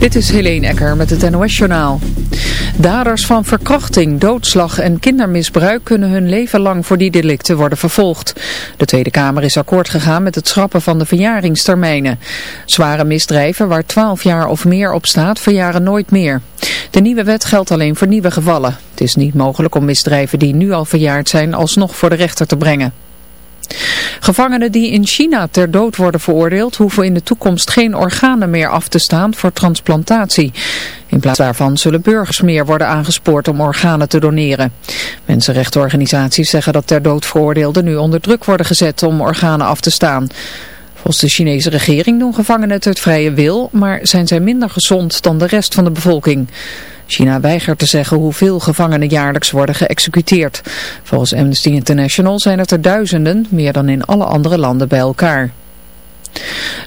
Dit is Helene Ecker met het NOS-journaal. Daders van verkrachting, doodslag en kindermisbruik kunnen hun leven lang voor die delicten worden vervolgd. De Tweede Kamer is akkoord gegaan met het schrappen van de verjaringstermijnen. Zware misdrijven waar 12 jaar of meer op staat verjaren nooit meer. De nieuwe wet geldt alleen voor nieuwe gevallen. Het is niet mogelijk om misdrijven die nu al verjaard zijn alsnog voor de rechter te brengen. Gevangenen die in China ter dood worden veroordeeld hoeven in de toekomst geen organen meer af te staan voor transplantatie. In plaats daarvan zullen burgers meer worden aangespoord om organen te doneren. Mensenrechtenorganisaties zeggen dat ter dood veroordeelden nu onder druk worden gezet om organen af te staan. Volgens de Chinese regering doen gevangenen het uit vrije wil, maar zijn zij minder gezond dan de rest van de bevolking. China weigert te zeggen hoeveel gevangenen jaarlijks worden geëxecuteerd. Volgens Amnesty International zijn het er duizenden, meer dan in alle andere landen bij elkaar.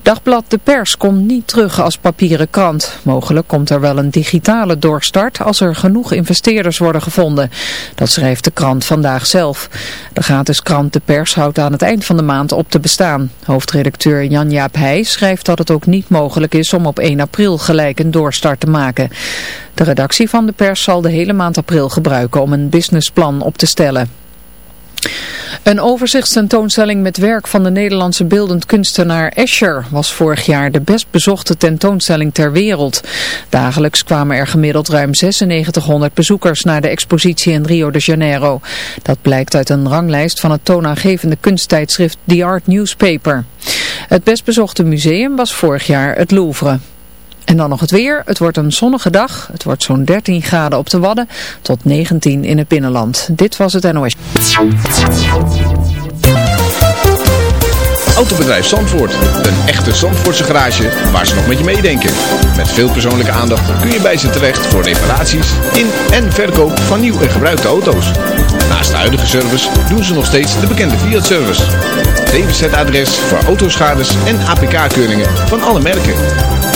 Dagblad De Pers komt niet terug als papieren krant. Mogelijk komt er wel een digitale doorstart als er genoeg investeerders worden gevonden. Dat schrijft de krant vandaag zelf. De gratis krant De Pers houdt aan het eind van de maand op te bestaan. Hoofdredacteur Jan-Jaap Heij schrijft dat het ook niet mogelijk is om op 1 april gelijk een doorstart te maken. De redactie van De Pers zal de hele maand april gebruiken om een businessplan op te stellen. Een overzichtstentoonstelling met werk van de Nederlandse beeldend kunstenaar Escher was vorig jaar de best bezochte tentoonstelling ter wereld. Dagelijks kwamen er gemiddeld ruim 9600 bezoekers naar de expositie in Rio de Janeiro. Dat blijkt uit een ranglijst van het toonaangevende kunsttijdschrift The Art Newspaper. Het best bezochte museum was vorig jaar het Louvre. En dan nog het weer. Het wordt een zonnige dag. Het wordt zo'n 13 graden op de Wadden tot 19 in het binnenland. Dit was het NOS. Autobedrijf Zandvoort. Een echte Zandvoortse garage waar ze nog met je meedenken. Met veel persoonlijke aandacht kun je bij ze terecht voor reparaties in en verkoop van nieuw en gebruikte auto's. Naast de huidige service doen ze nog steeds de bekende Fiat-service. DWZ-adres voor autoschades en APK-keuringen van alle merken.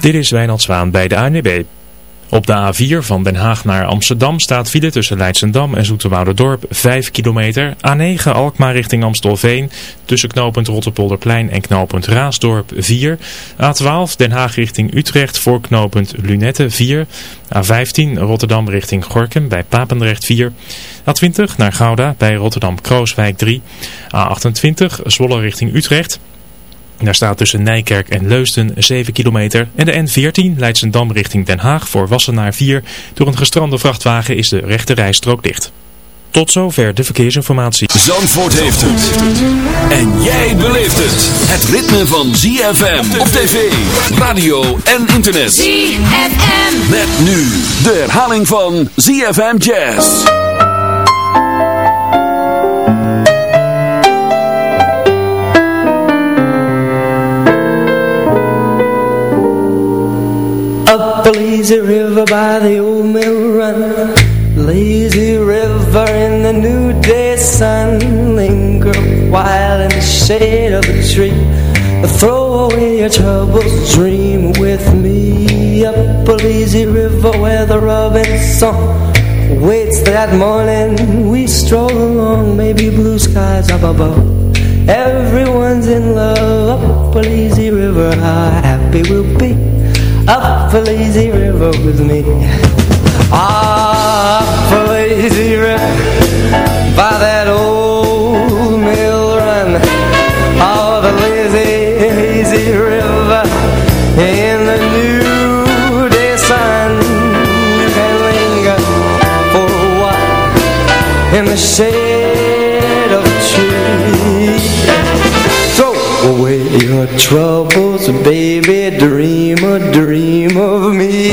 Dit is Wijnald Zwaan bij de ANWB. Op de A4 van Den Haag naar Amsterdam staat file tussen Leidsendam en Zoeterwouderdorp 5 kilometer. A9 Alkmaar richting Amstelveen tussen knooppunt Rotterpolderplein en knooppunt Raasdorp 4. A12 Den Haag richting Utrecht voor knooppunt Lunette 4. A15 Rotterdam richting Gorkum bij Papendrecht 4. A20 naar Gouda bij Rotterdam-Krooswijk 3. A28 Zwolle richting Utrecht. Daar staat tussen Nijkerk en Leusden 7 kilometer. En de N14 Leidsendam richting Den Haag voor Wassenaar 4. Door een gestrande vrachtwagen is de rechte rijstrook dicht. Tot zover de verkeersinformatie. Zandvoort heeft het. En jij beleeft het. Het ritme van ZFM op tv, radio en internet. ZFM. Met nu de herhaling van ZFM Jazz. Lazy river by the old mill run. Lazy river in the new day sun Linger a while in the shade of a tree. Throw away your troubles, dream with me. Up a lazy river where the robin song Waits that morning, we stroll along Maybe blue skies up above. Everyone's in love Up a lazy river, how happy we'll be Up a lazy river with me. Up a lazy river By that old mill run. Oh, the lazy, lazy river In the new day sun. You can linger for a while In the shade of a tree. Throw away your troubles, baby. Dream a dream of me.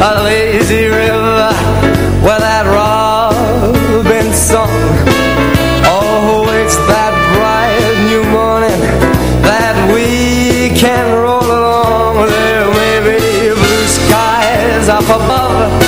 A lazy river where that robin song that bright new morning that we can roll along. There may be blue skies up above.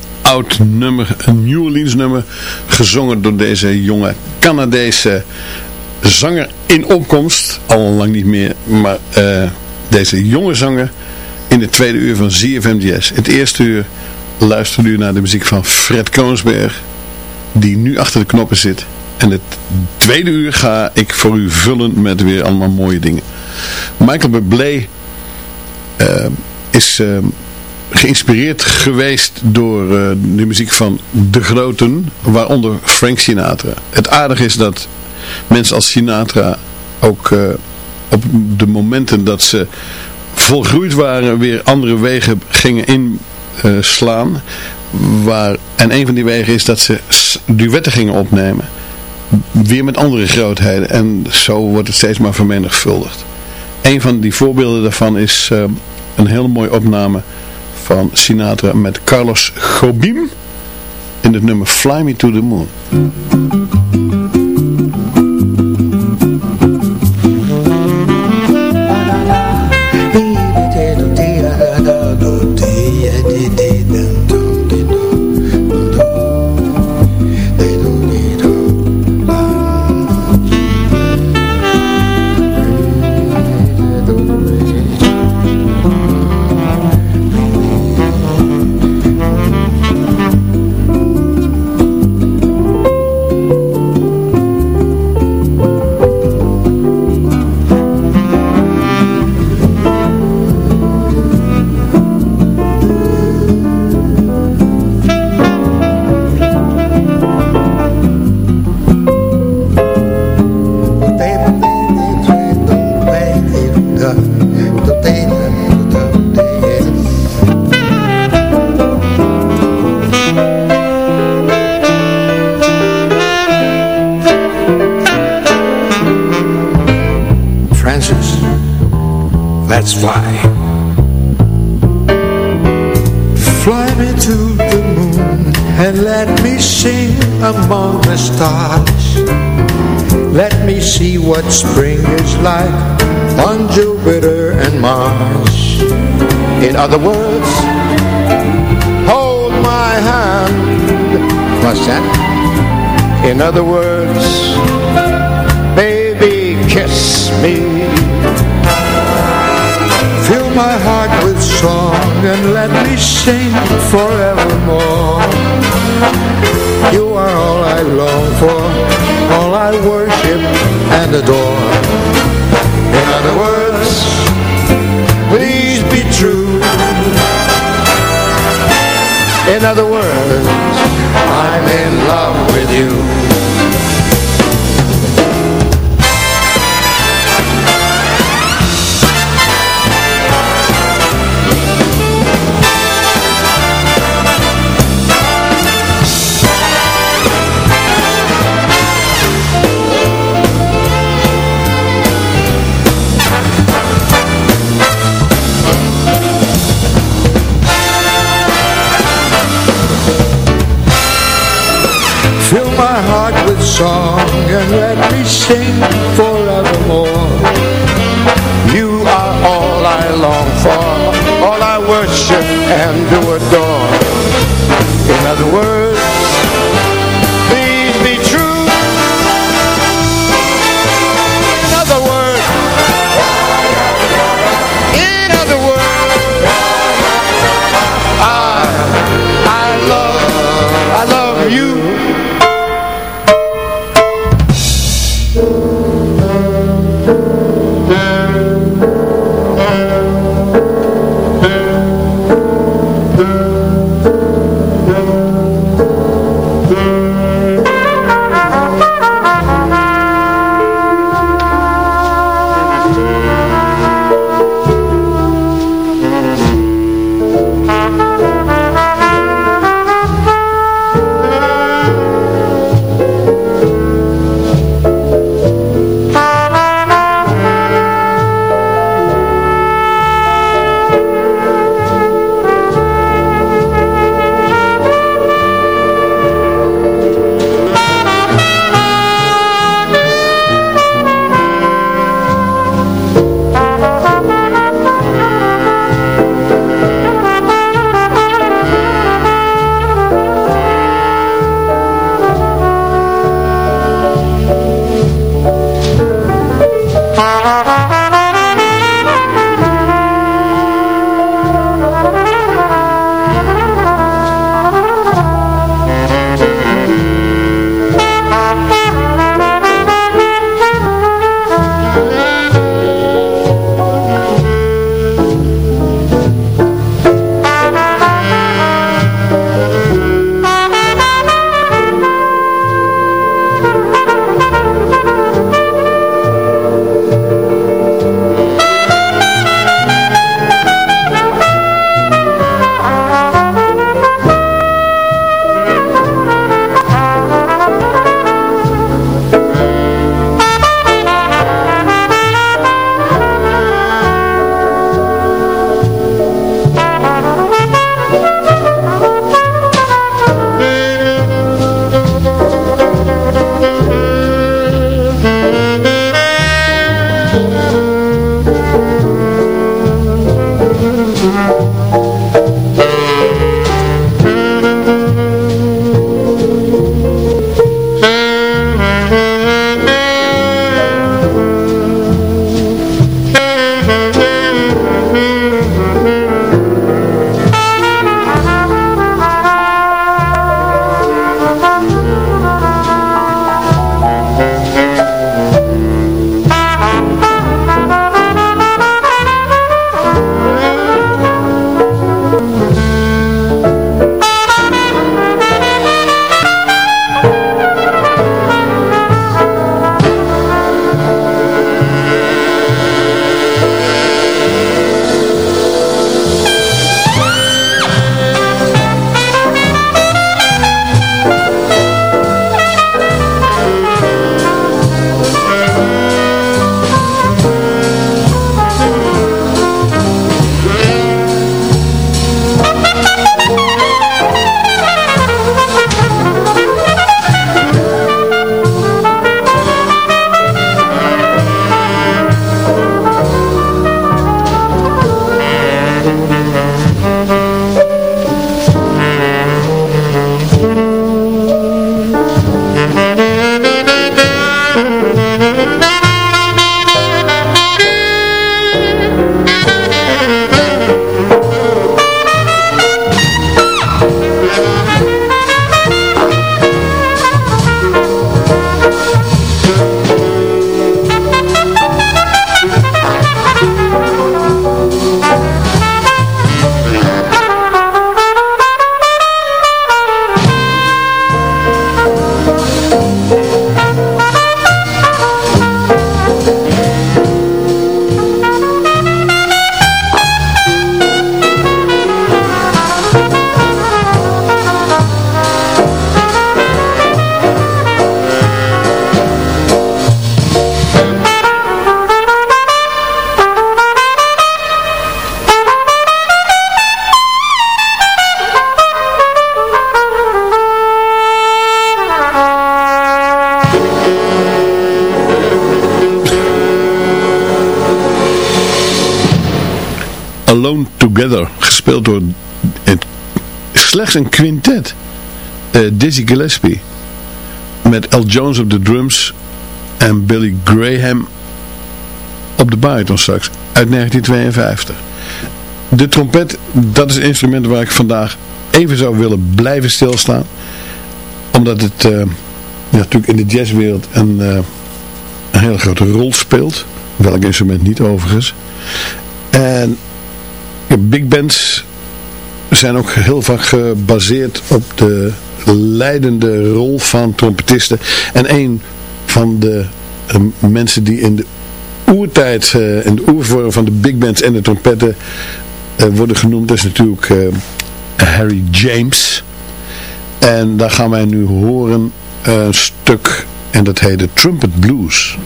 oud nummer, een New Orleans nummer, gezongen door deze jonge Canadese zanger in opkomst. Al lang niet meer, maar uh, deze jonge zanger in het tweede uur van ZFM Het eerste uur luisterde u naar de muziek van Fred Koonsberg, die nu achter de knoppen zit. En het tweede uur ga ik voor u vullen met weer allemaal mooie dingen. Michael Bublé... Uh, is uh, geïnspireerd geweest door uh, de muziek van de groten, waaronder Frank Sinatra. Het aardige is dat mensen als Sinatra ook uh, op de momenten dat ze volgroeid waren weer andere wegen gingen inslaan. waar, en een van die wegen is dat ze duetten gingen opnemen. Weer met andere grootheden. En zo wordt het steeds maar vermenigvuldigd. Een van die voorbeelden daarvan is een hele mooie opname van Sinatra met Carlos Gobim in het nummer Fly Me to the Moon. Mars. In other words, hold my hand What's that? In other words, baby, kiss me. Fill my heart with song and let me sing forevermore. You are all I long for, all I worship and adore. In other words, In other words, I'm in love with you. In other Bye. Een quintet. Uh, Dizzy Gillespie, met L. Jones op de drums en Billy Graham op de bariton straks, uit 1952. De trompet, dat is het instrument waar ik vandaag even zou willen blijven stilstaan. Omdat het ja, natuurlijk in de jazzwereld een, uh, een hele grote rol speelt. Welk instrument niet overigens. En big bands zijn ook heel vaak gebaseerd op de leidende rol van trompetisten. En een van de uh, mensen die in de oertijd, uh, in de oervorm van de big bands en de trompetten uh, worden genoemd, is natuurlijk Harry James. En daar gaan wij nu horen een stuk en dat heet de Trumpet Blues.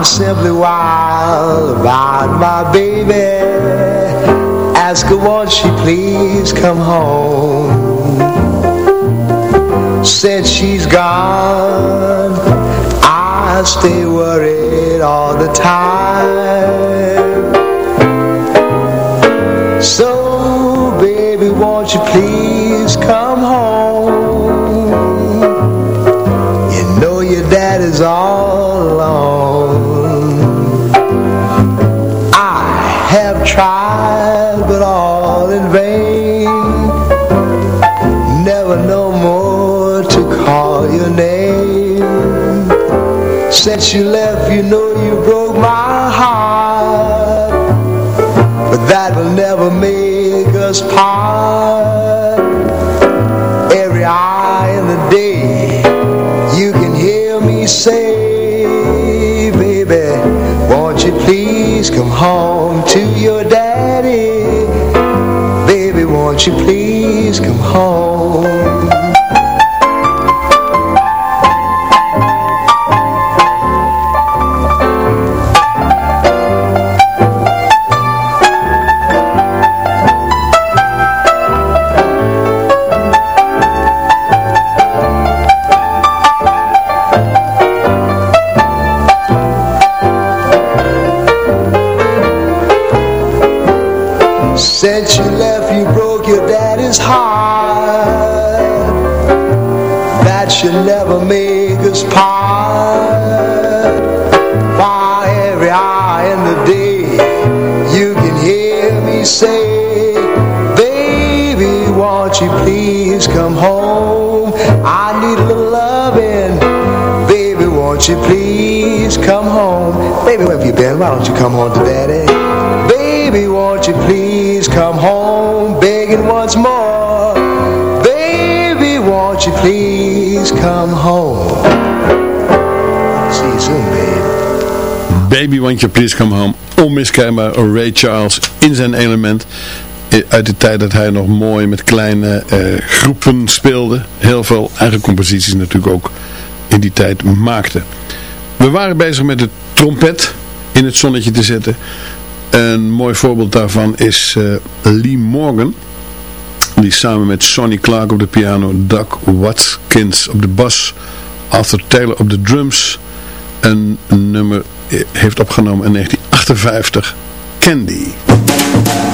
I'm simply wild about my baby. Ask her won't she please come home? Since she's gone. I stay worried all the time. So baby won't you please come home? You know your dad is all left, you know you broke my heart But that will never make us part Every hour in the day You can hear me say Baby, won't you please come home to your daddy? Baby, won't you please come home? Say, Baby, won't you please come home? I need a little loving. Baby, won't you please come home? Baby, where have you been? Why don't you come home to daddy? Baby, won't you please come home begging once more? Baby, won't you please come home? See you soon, baby. Baby, won't you please come home. Onmiskenbaar Ray Charles in zijn element. Uit de tijd dat hij nog mooi met kleine eh, groepen speelde. Heel veel eigen composities natuurlijk ook in die tijd maakte. We waren bezig met de trompet in het zonnetje te zetten. Een mooi voorbeeld daarvan is eh, Lee Morgan. Die samen met Sonny Clark op de piano, Doug Watkins op de bas, Arthur Taylor op de drums een nummer eh, heeft opgenomen in 1958, Candy.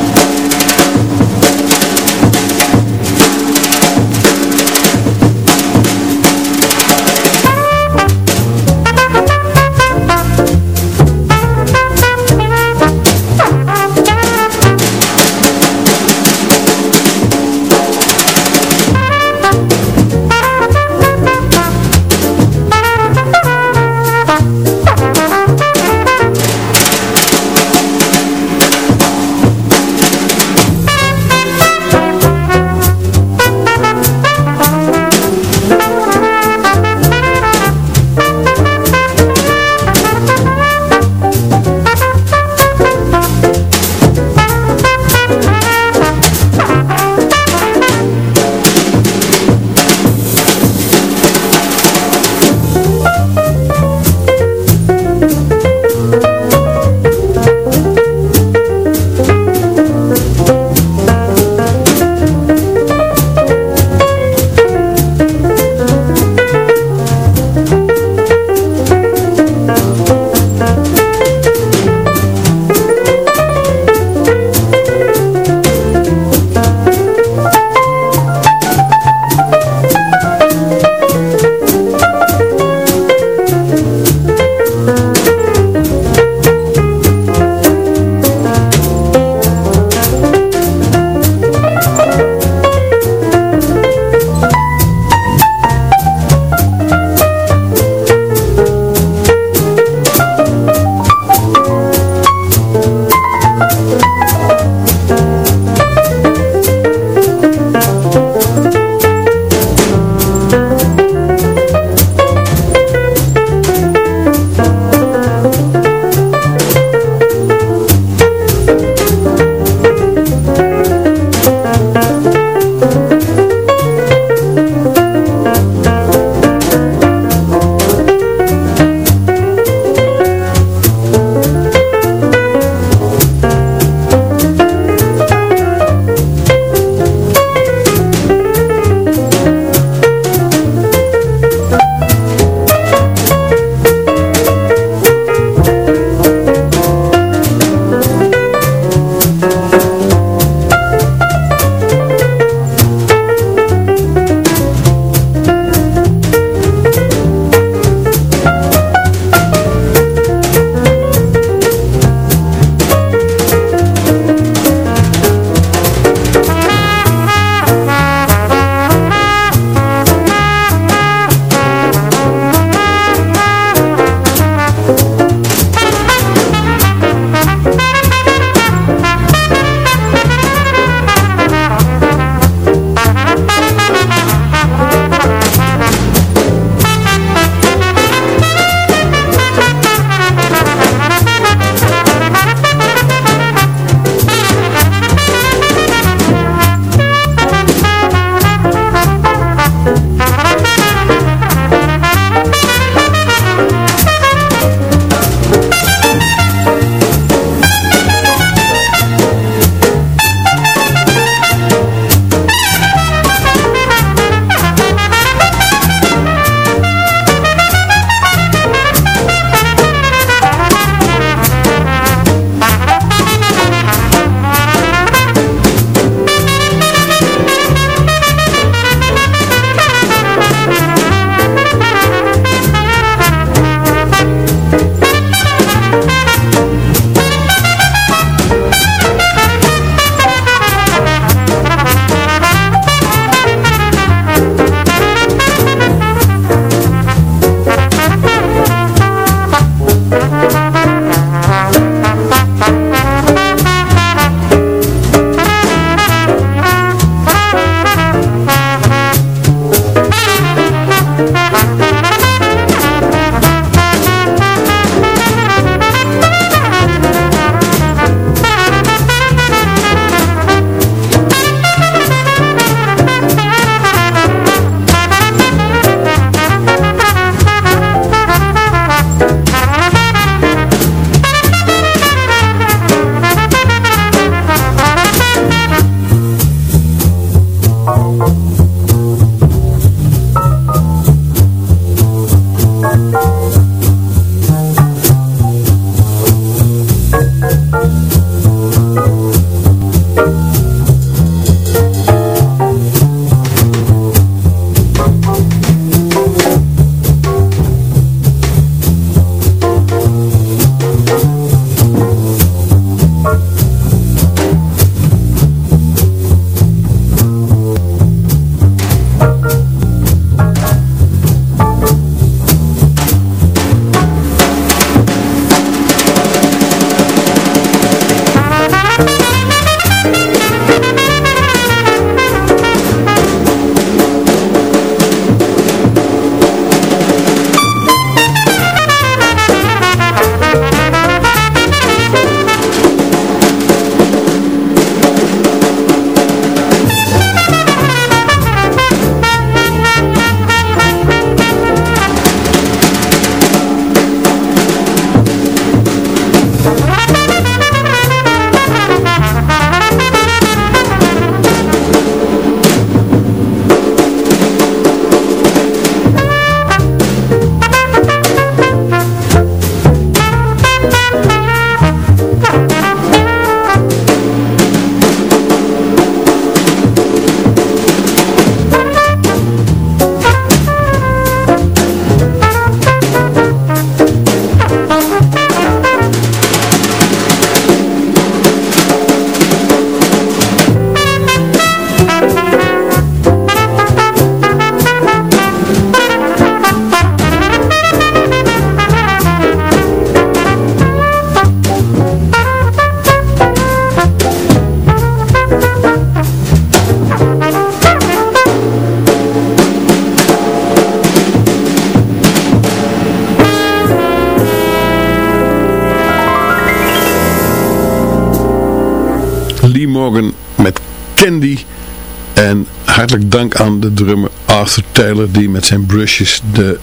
En hartelijk dank aan de drummer Arthur Taylor die met zijn brushes de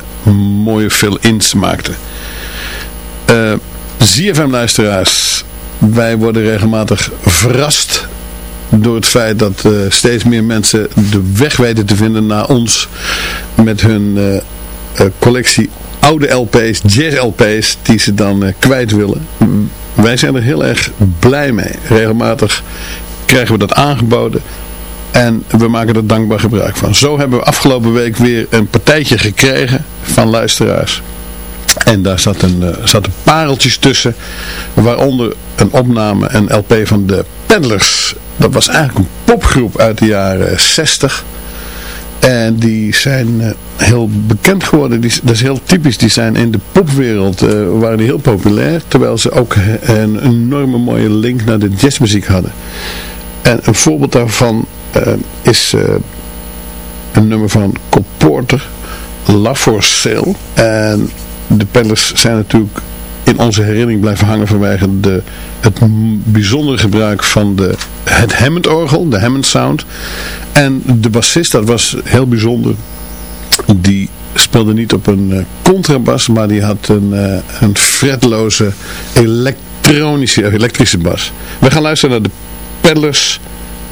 mooie fill-ins maakte. Uh, ZFM luisteraars, wij worden regelmatig verrast door het feit dat uh, steeds meer mensen de weg weten te vinden naar ons met hun uh, collectie oude LP's, jazz LP's die ze dan kwijt willen. Wij zijn er heel erg blij mee. Regelmatig krijgen we dat aangeboden. En we maken er dankbaar gebruik van. Zo hebben we afgelopen week weer een partijtje gekregen van luisteraars. En daar zat een, uh, zaten pareltjes tussen. Waaronder een opname, een LP van de Peddlers. Dat was eigenlijk een popgroep uit de jaren 60. En die zijn uh, heel bekend geworden. Die, dat is heel typisch. Die zijn in de popwereld uh, waren die heel populair. Terwijl ze ook een enorme mooie link naar de jazzmuziek hadden. En een voorbeeld daarvan uh, is een nummer van Cole Porter. Love for. En de Peddlers zijn natuurlijk in onze herinnering blijven hangen vanwege de, het bijzondere gebruik van de, het Hammond-orgel, de Hammond Sound. En de bassist, dat was heel bijzonder, die speelde niet op een uh, contrabas, maar die had een, uh, een fretloze elektronische, elektrische bas. We gaan luisteren naar de Peddlers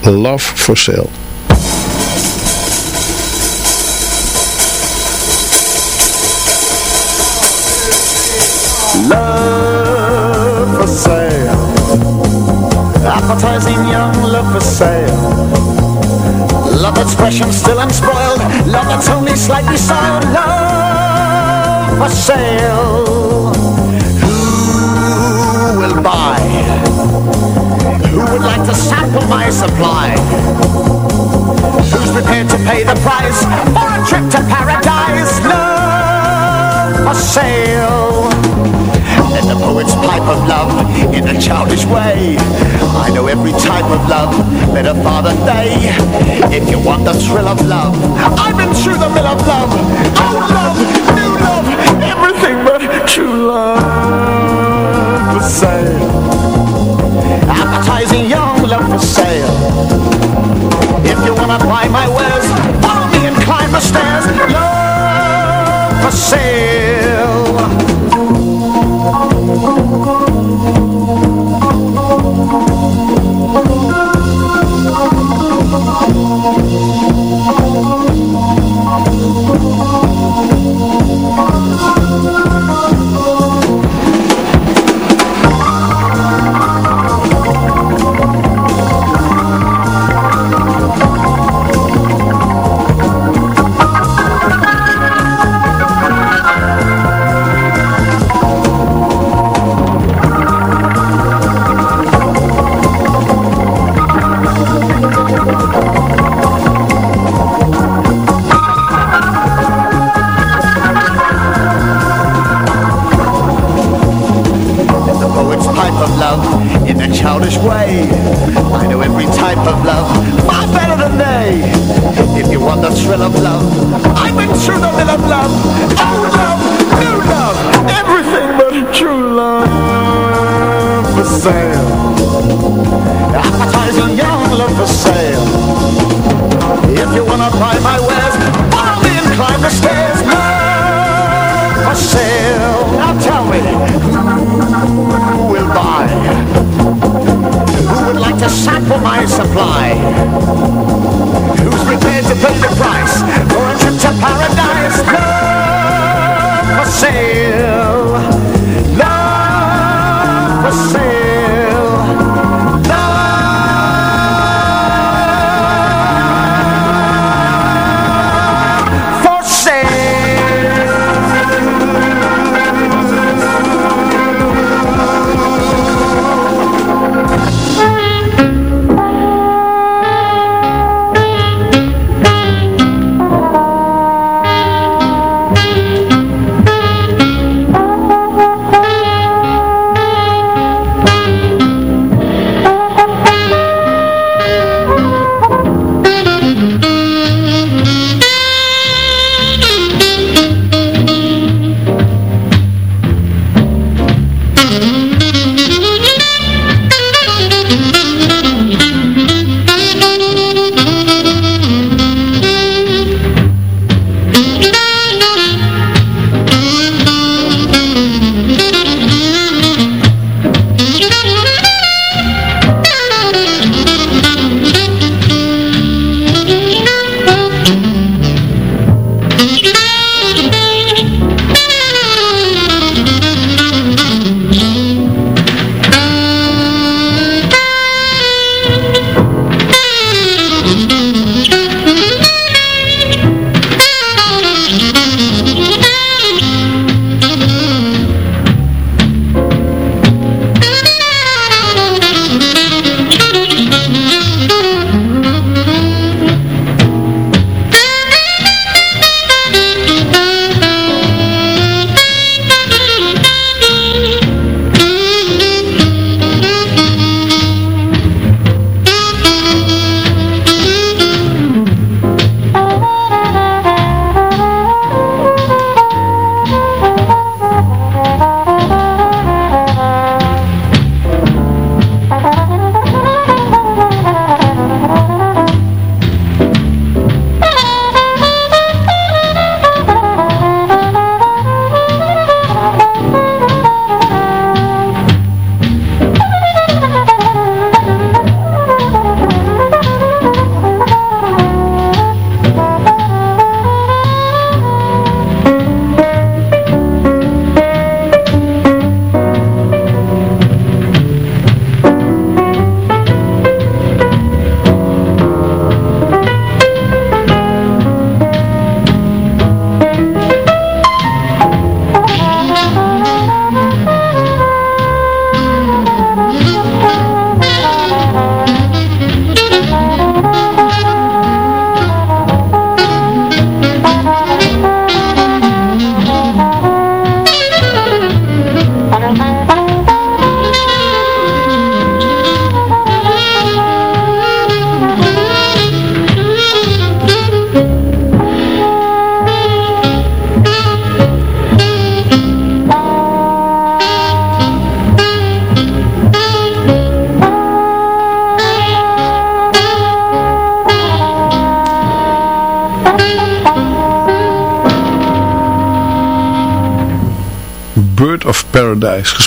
Love for Sale. Love for sale Appetizing young love for sale Love expression still unspoiled Love that's only slightly soiled Love for sale Who will buy? Who would like to sample my supply? Who's prepared to pay the price For a trip to paradise? Love for sale and the poet's pipe of love in a childish way. I know every type of love better far than they. If you want the thrill of love, I've been through the mill of love. Old love, new love, everything but true love for sale. Appetizing young love for sale. If you wanna buy my wares, follow me and climb the stairs. Love for sale.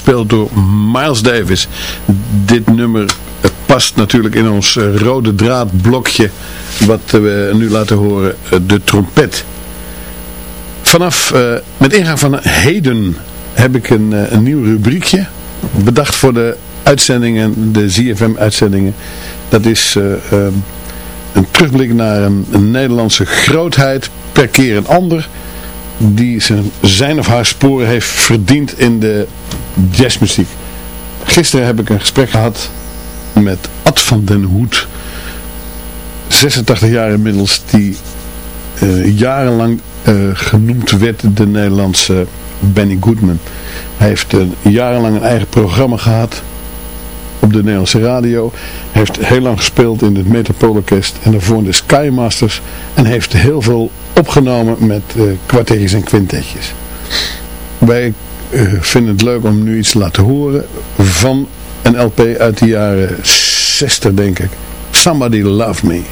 Gespeeld door Miles Davis. Dit nummer past natuurlijk in ons eh, rode draadblokje wat we nu laten horen, eh, de trompet. Vanaf, met ingang van heden heb ik een, nieuw rubriekje bedacht voor de uitzendingen, de ZFM-uitzendingen. Dat is ehm, een terugblik naar een, een, Nederlandse grootheid, per keer een ander, die zijn, zijn of haar sporen heeft verdiend in de jazzmuziek. Gisteren heb ik een gesprek gehad met Ad van den Hoed, 86 jaar inmiddels, die uh, jarenlang uh, genoemd werd de Nederlandse Benny Goodman. Hij heeft uh, jarenlang een eigen programma gehad op de Nederlandse radio. Heeft heel lang gespeeld in het Metropoolorkest en daarvoor in de Skymasters. En heeft heel veel opgenomen met uh, en quintetjes. Wij uh, vinden het leuk om nu iets te laten horen van een LP uit de jaren 60 denk ik. Somebody Love Me.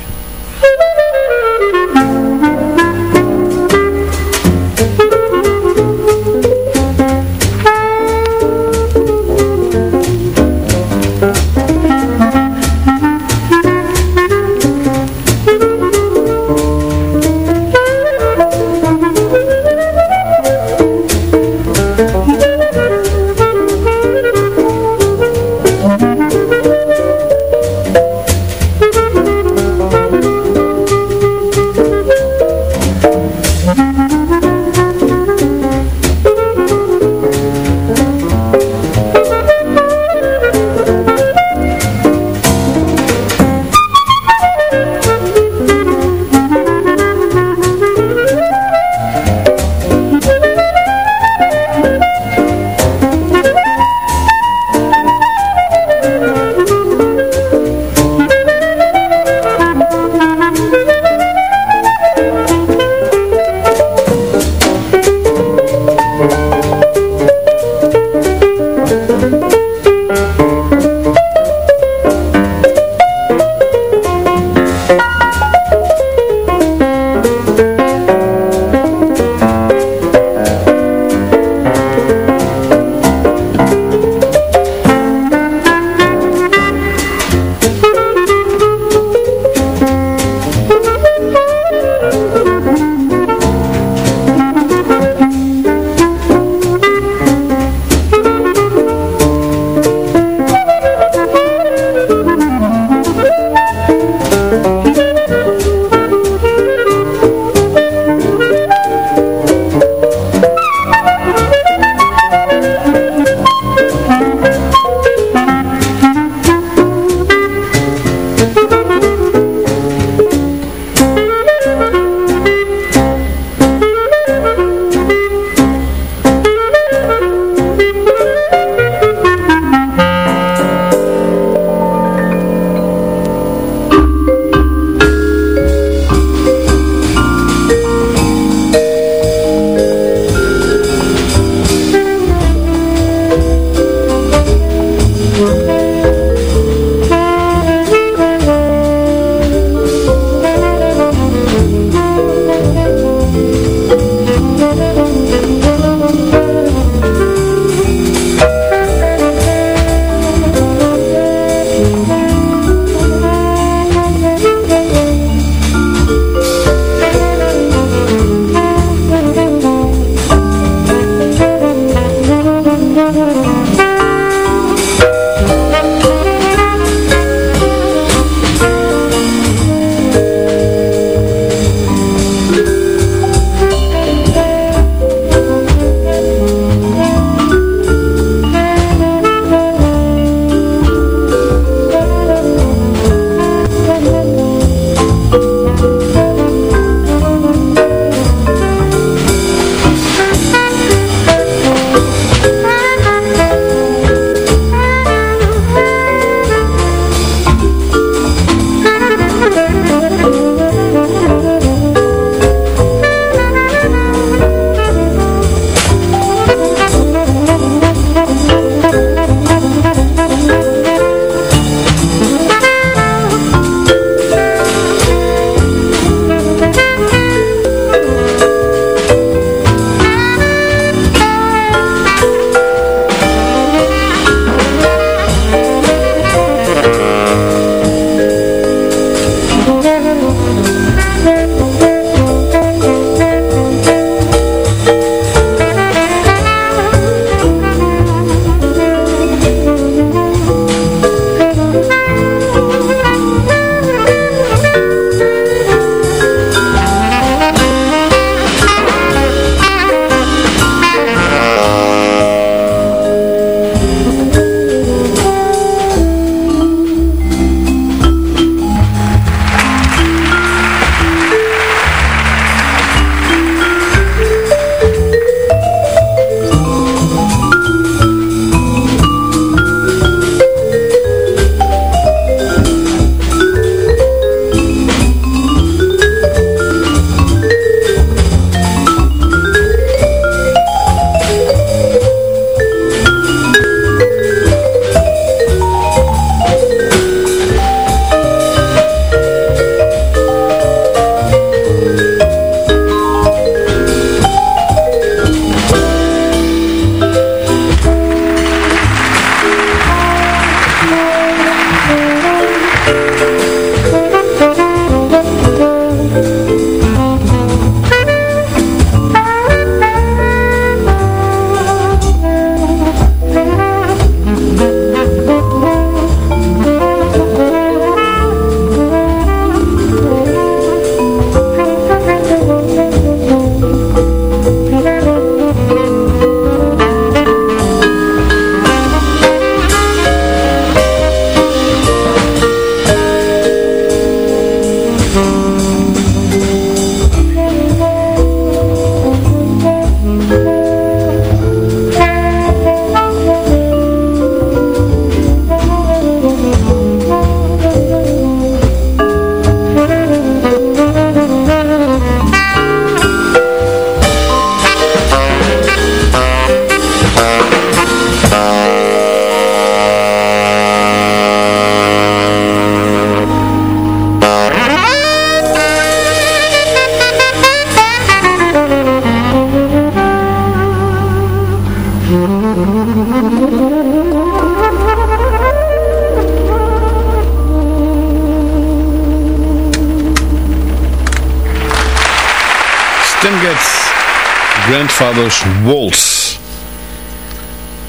Grandfather's Waltz.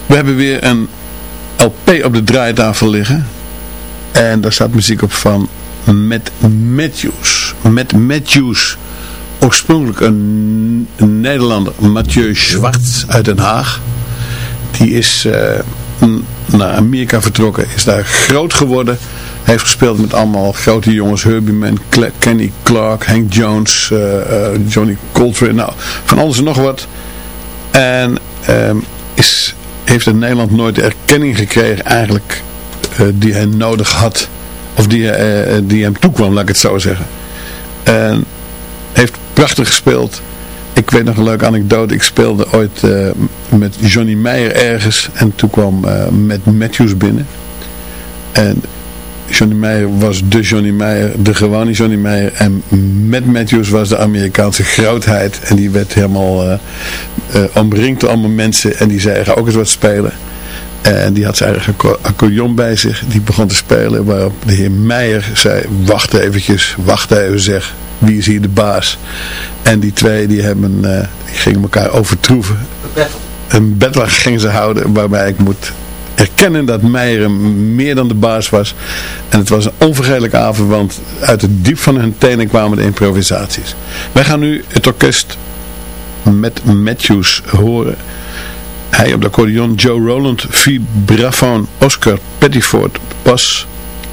We hebben weer een LP op de draaitafel liggen. En daar staat muziek op van Matt Matthews. Matt Matthews, oorspronkelijk een, Nederlander, Mathieu Schwartz uit Den Haag. Die is uh, naar Amerika vertrokken, is daar groot geworden. Heeft gespeeld met allemaal grote jongens, Herbie Kenny Clark, Hank Jones, uh, uh, Johnny Coltrane, nou, van alles en nog wat. En ehm, is, heeft in Nederland nooit de erkenning gekregen eigenlijk die hij nodig had of die, uh, die hem toekwam, laat ik het zo zeggen. En heeft prachtig gespeeld. Ik weet nog een leuke anekdote. Ik speelde ooit met Johnny Meijer ergens. En toen kwam met Matthews binnen. En Johnny Meijer was de Johnny Meijer, de gewone Johnny Meijer. En met Matthews was de Amerikaanse grootheid. En die werd helemaal uh, omringd door allemaal mensen. En die zei, ga ook eens wat spelen. En die had zijn eigen accordeon bij zich. Die begon te spelen. Waarop de heer Meijer zei, wacht eventjes, wacht even zeg. Wie is hier de baas? En die twee die hebben, uh, die gingen elkaar overtroeven. Een battle gingen ze houden waarbij ik moet erkennen dat Meijer meer dan de baas was. En het was een onvergetelijke avond, want uit het diep van hun tenen kwamen de improvisaties. Wij gaan nu het orkest met Matthews horen. Hij op de accordeon, Joe Roland, vibrafoon, Oscar Pettiford, bas,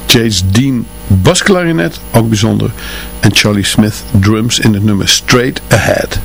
Chase Dean, basklarinet, ook bijzonder. En Charlie Smith, drums in het nummer Straight Ahead.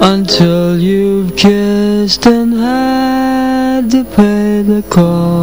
Until you've kissed and had to pay the cost.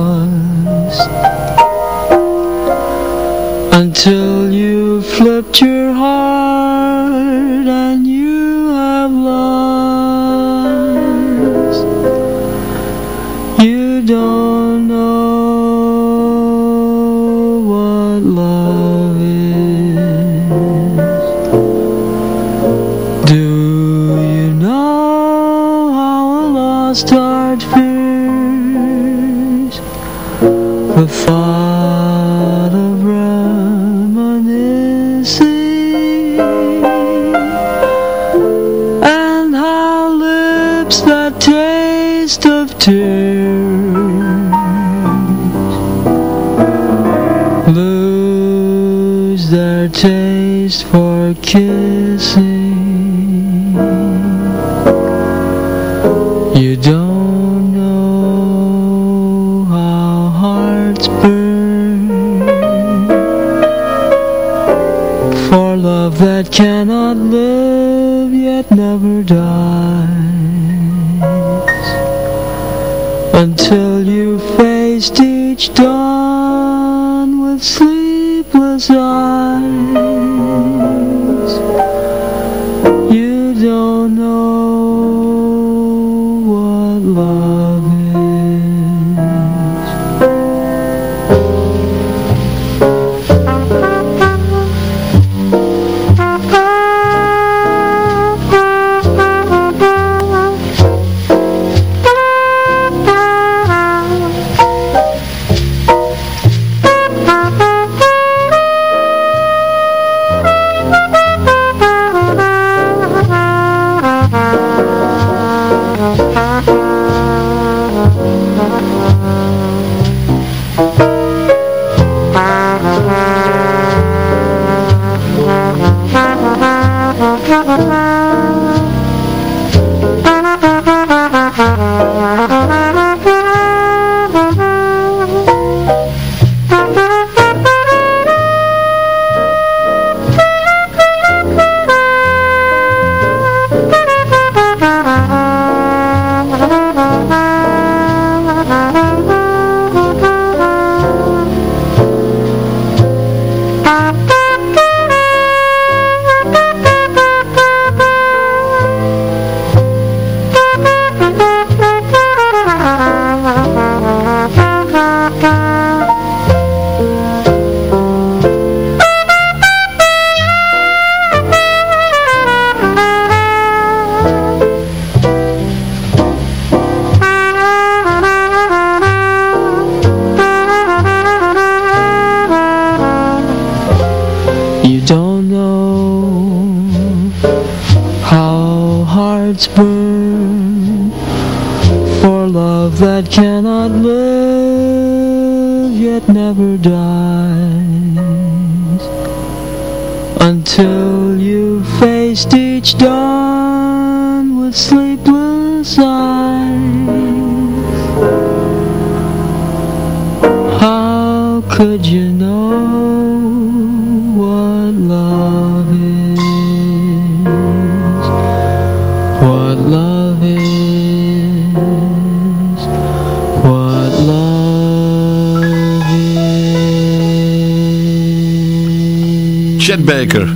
Chet Baker,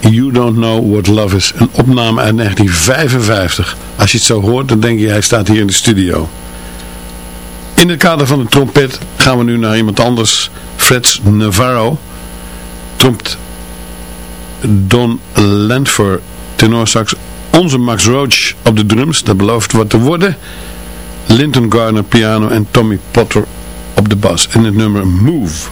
You Don't Know What Love Is. Een opname uit 1955. Als je het zo hoort, dan denk je hij staat hier in de studio. In het kader van de trompet gaan we nu naar iemand anders. Fred Navarro. Trompt Don Landfer tenorsax. Onze Max Roach op de drums. Dat belooft wat te worden. Linton Garner piano en Tommy Potter op de bas. En het nummer Move.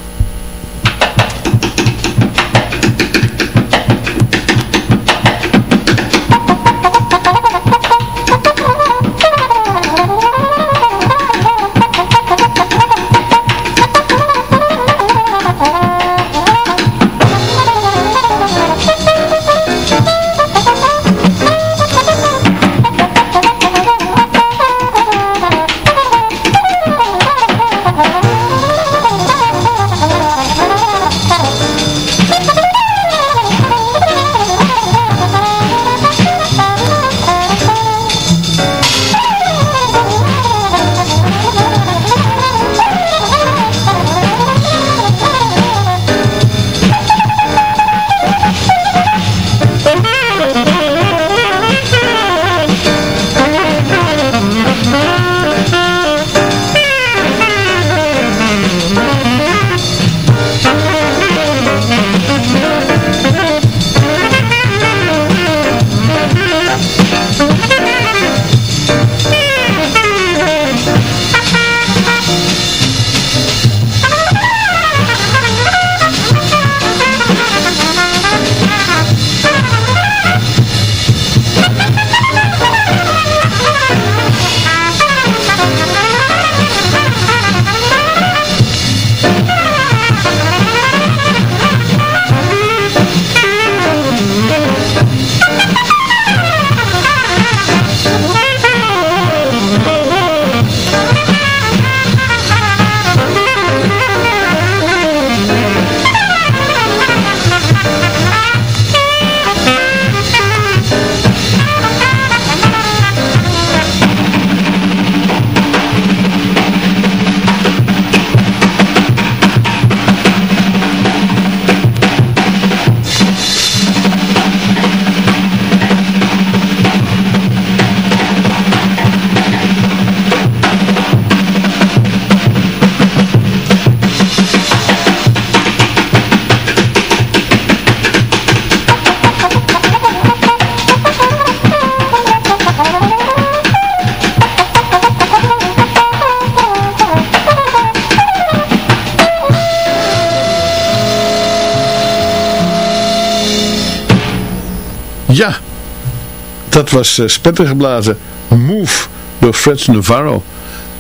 Was uh, spettergeblazen Move door Fred Navarro.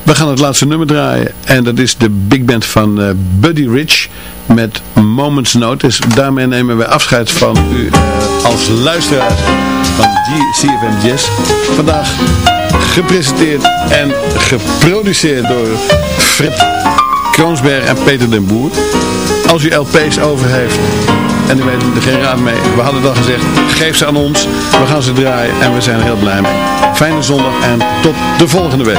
We gaan het laatste nummer draaien en dat is de big band van uh, Buddy Rich met Moments Notice. Daarmee nemen we afscheid van u uh, als luisteraar van CFM Jazz. Vandaag gepresenteerd en geproduceerd door Fred Kroonsberg en Peter den Boer. Als u LP's over heeft en u weet er geen raad mee, we hadden dan gezegd, geef ze aan ons. We gaan ze draaien en we zijn er heel blij mee. Fijne zondag en tot de volgende week.